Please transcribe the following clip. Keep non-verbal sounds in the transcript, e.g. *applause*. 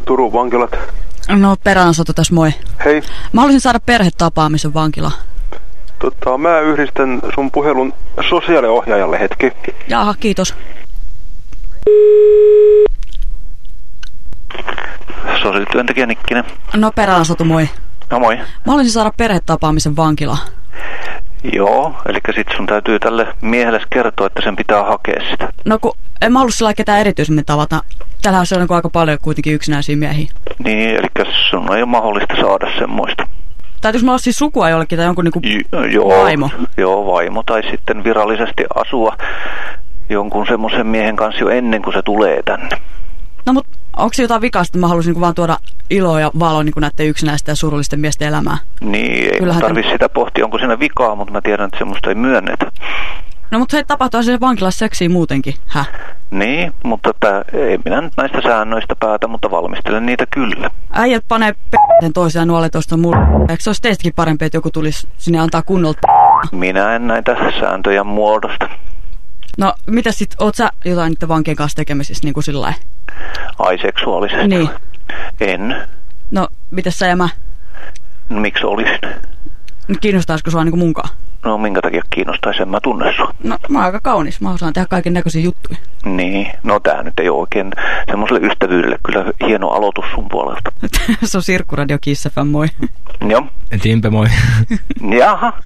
Turun vankilat. No Peräänsoto tässä moi. Hei, Mä haluaisin saada perhetapaamisen vankila. tota, mä yhdistän sun puhelun sosiaaliohjaajalle hetki. Jaha, kiitos. Sosiaalityöntekijä Nikkinen. No Peräänsoto moi. No moi. Mä haluaisin saada perhetapaamisen vankila. Joo, eli sit sun täytyy tälle miehelle kertoa, että sen pitää hakea sitä. No kun en mä halua sillä ketään erityisemmin tavata. Täällähän on niin aika paljon kuitenkin yksinäisiä miehiä. Niin, eli sun ei ole mahdollista saada semmoista. Täytyykö mä olla siis sukua jollekin tai jonkun niinku J- joo, vaimo? Joo, vaimo. Tai sitten virallisesti asua jonkun semmoisen miehen kanssa jo ennen kuin se tulee tänne. No mut onko se jotain vikaa, että mä haluaisin niinku vaan tuoda iloa ja valoa niin näiden yksinäisten ja surullisten miesten elämää? Niin, ei Kyllähän tarvi sitä pohtia, onko siinä vikaa, mutta mä tiedän, että semmoista ei myönnetä. No mutta hei, tapahtuu se vankilassa seksiä muutenkin, häh? Niin, mutta että ei minä nyt näistä säännöistä päätä, mutta valmistelen niitä kyllä. Äijät panee p***en toisiaan nuolle tuosta mulle. Eikö se olisi teistäkin parempi, että joku tulisi sinne antaa kunnolla p***? Minä en näitä sääntöjä muodosta. No, mitä sit, oot sä jotain niiden vankien kanssa tekemisissä niin kuin sillä? Ai seksuaalisesti? Niin. En. No, mitäs sä ja mä? No, miksi olisin? Kiinnostaisiko sua niin kuin munkaan? No minkä takia kiinnostaisi, en mä tunne sua. No, mä oon aika kaunis. Mä osaan tehdä kaiken näköisiä juttuja. Niin, no tää nyt ei ole oikein semmoiselle ystävyydelle kyllä hieno aloitus sun puolelta. *laughs* se on Sirkkuradio Kiss FM, moi. Joo. Timpe, moi. *laughs* Jaha.